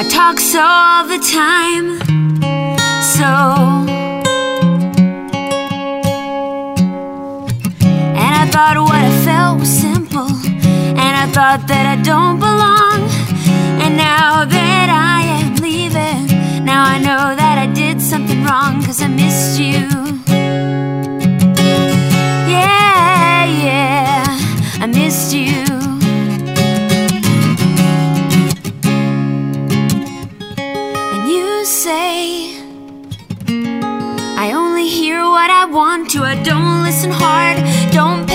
I talk so all the time. So And I thought what I felt was simple. And I thought that I don't belong. And now that you say, I only hear what I want to. I don't listen hard, don't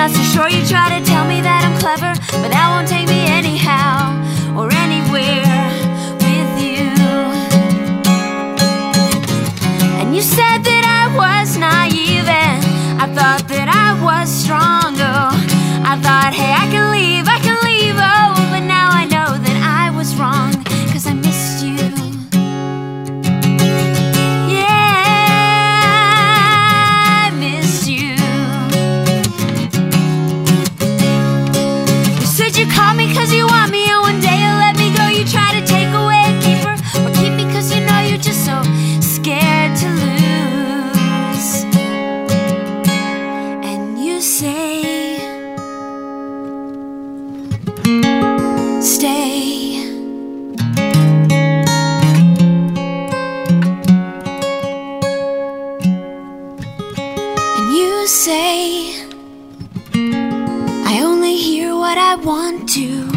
not so sure. You try to tell me that I'm clever, but that won't take me anyhow or anywhere with you. And you said that I was naive, and I thought that I was strong. You me cause you want me, and one day you'll let me go. You try to take away a keeper, or keep me cause you know you're just so scared to lose. And you say, Stay. And you say, what I want to.